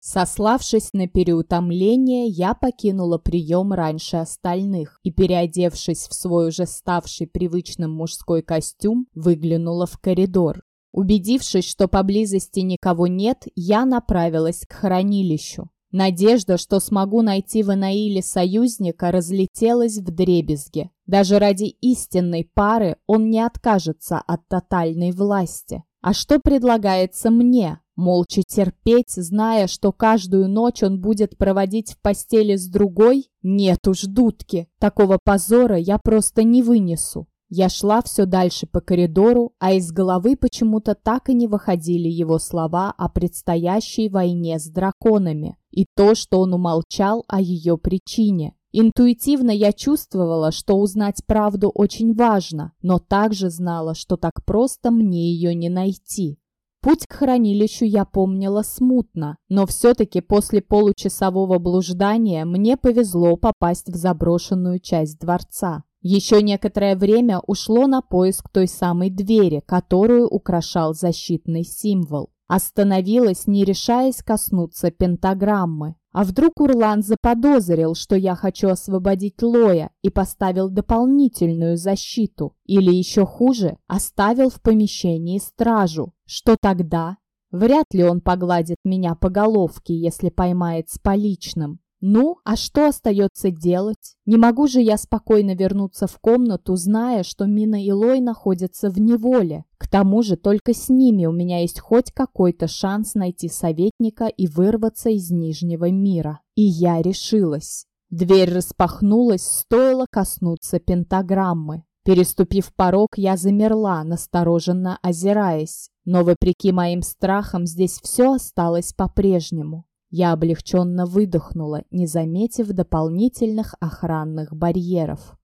Сославшись на переутомление, я покинула прием раньше остальных и, переодевшись в свой уже ставший привычным мужской костюм, выглянула в коридор. Убедившись, что поблизости никого нет, я направилась к хранилищу. Надежда, что смогу найти в Анаиле союзника, разлетелась в дребезге. Даже ради истинной пары он не откажется от тотальной власти. А что предлагается мне? Молча терпеть, зная, что каждую ночь он будет проводить в постели с другой? Нет уж, дудки, такого позора я просто не вынесу. Я шла все дальше по коридору, а из головы почему-то так и не выходили его слова о предстоящей войне с драконами и то, что он умолчал о ее причине. Интуитивно я чувствовала, что узнать правду очень важно, но также знала, что так просто мне ее не найти. Путь к хранилищу я помнила смутно, но все-таки после получасового блуждания мне повезло попасть в заброшенную часть дворца. Еще некоторое время ушло на поиск той самой двери, которую украшал защитный символ. Остановилась, не решаясь коснуться пентаграммы. А вдруг Урлан заподозрил, что я хочу освободить Лоя и поставил дополнительную защиту? Или еще хуже, оставил в помещении стражу? Что тогда? Вряд ли он погладит меня по головке, если поймает с поличным. Ну, а что остается делать? Не могу же я спокойно вернуться в комнату, зная, что Мина и Лой находятся в неволе. К тому же только с ними у меня есть хоть какой-то шанс найти советника и вырваться из Нижнего мира. И я решилась. Дверь распахнулась, стоило коснуться пентаграммы. Переступив порог, я замерла, настороженно озираясь. Но вопреки моим страхам здесь все осталось по-прежнему. Я облегченно выдохнула, не заметив дополнительных охранных барьеров.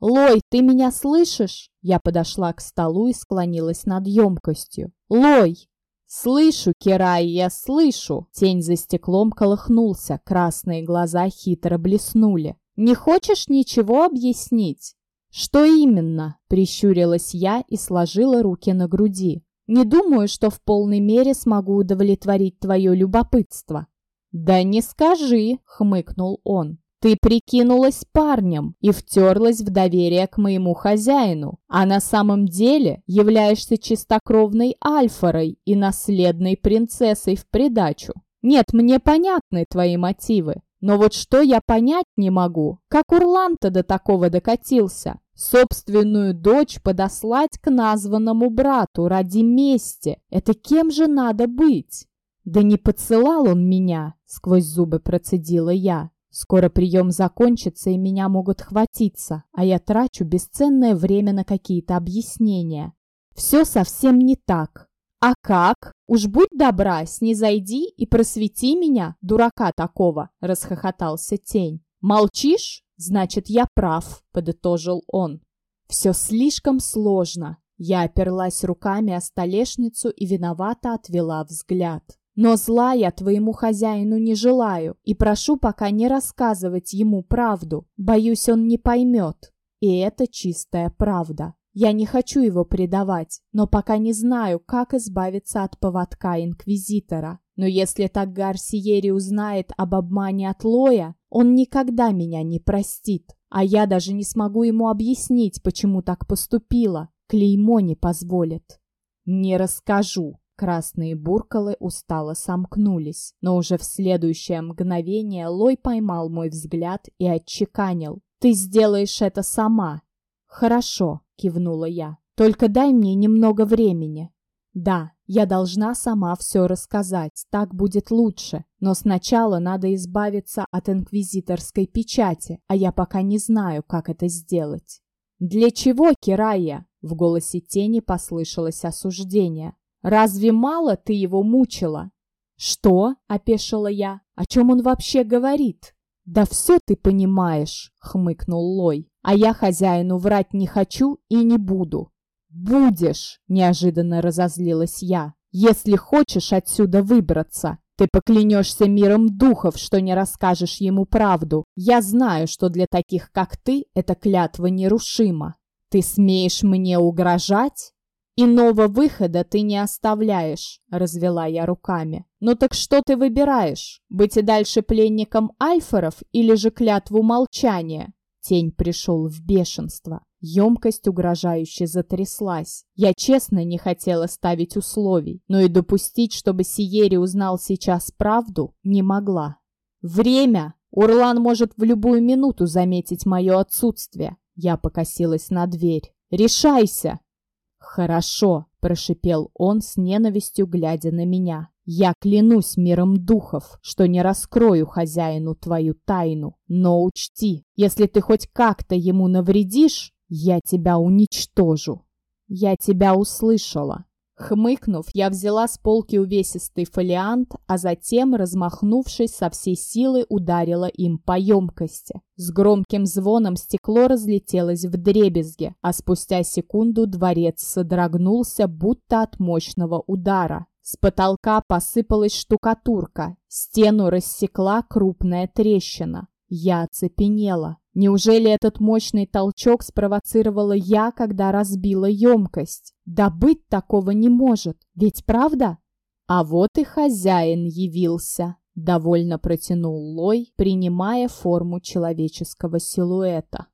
«Лой, ты меня слышишь?» Я подошла к столу и склонилась над емкостью. «Лой!» «Слышу, Кирай, я слышу!» Тень за стеклом колыхнулся, красные глаза хитро блеснули. «Не хочешь ничего объяснить?» «Что именно?» – прищурилась я и сложила руки на груди. «Не думаю, что в полной мере смогу удовлетворить твое любопытство. «Да не скажи!» — хмыкнул он. «Ты прикинулась парнем и втерлась в доверие к моему хозяину, а на самом деле являешься чистокровной альфорой и наследной принцессой в придачу. Нет, мне понятны твои мотивы, но вот что я понять не могу, как Урланта до такого докатился? Собственную дочь подослать к названному брату ради мести. Это кем же надо быть? «Да не поцелал он меня!» — сквозь зубы процедила я. «Скоро прием закончится, и меня могут хватиться, а я трачу бесценное время на какие-то объяснения. Все совсем не так. А как? Уж будь добра, снизойди и просвети меня, дурака такого!» — расхохотался тень. «Молчишь? Значит, я прав», — подытожил он. «Все слишком сложно». Я оперлась руками о столешницу и виновато отвела взгляд. Но зла я твоему хозяину не желаю и прошу пока не рассказывать ему правду. Боюсь, он не поймет. И это чистая правда. Я не хочу его предавать, но пока не знаю, как избавиться от поводка Инквизитора. Но если так Гарсиери узнает об обмане от Лоя, он никогда меня не простит. А я даже не смогу ему объяснить, почему так поступила. Клеймо не позволит. Не расскажу. Красные буркалы устало сомкнулись, но уже в следующее мгновение Лой поймал мой взгляд и отчеканил. «Ты сделаешь это сама!» «Хорошо», — кивнула я. «Только дай мне немного времени». «Да, я должна сама все рассказать, так будет лучше, но сначала надо избавиться от инквизиторской печати, а я пока не знаю, как это сделать». «Для чего, Кирая?» В голосе тени послышалось осуждение. Разве мало ты его мучила?» «Что?» — опешила я. «О чем он вообще говорит?» «Да все ты понимаешь», — хмыкнул Лой. «А я хозяину врать не хочу и не буду». «Будешь!» — неожиданно разозлилась я. «Если хочешь отсюда выбраться, ты поклянешься миром духов, что не расскажешь ему правду. Я знаю, что для таких, как ты, эта клятва нерушима. Ты смеешь мне угрожать?» «Иного выхода ты не оставляешь», — развела я руками. «Ну так что ты выбираешь? Быть и дальше пленником альфоров или же клятву молчания?» Тень пришел в бешенство. Емкость угрожающе затряслась. Я честно не хотела ставить условий, но и допустить, чтобы Сиери узнал сейчас правду, не могла. «Время!» Урлан может в любую минуту заметить мое отсутствие. Я покосилась на дверь. «Решайся!» «Хорошо», – прошипел он с ненавистью, глядя на меня. «Я клянусь миром духов, что не раскрою хозяину твою тайну. Но учти, если ты хоть как-то ему навредишь, я тебя уничтожу». «Я тебя услышала», Хмыкнув, я взяла с полки увесистый фолиант, а затем, размахнувшись со всей силы, ударила им по емкости. С громким звоном стекло разлетелось в дребезге, а спустя секунду дворец содрогнулся, будто от мощного удара. С потолка посыпалась штукатурка, стену рассекла крупная трещина. Я оцепенела. Неужели этот мощный толчок спровоцировала я, когда разбила емкость? Да быть такого не может, ведь правда? А вот и хозяин явился. Довольно протянул Лой, принимая форму человеческого силуэта.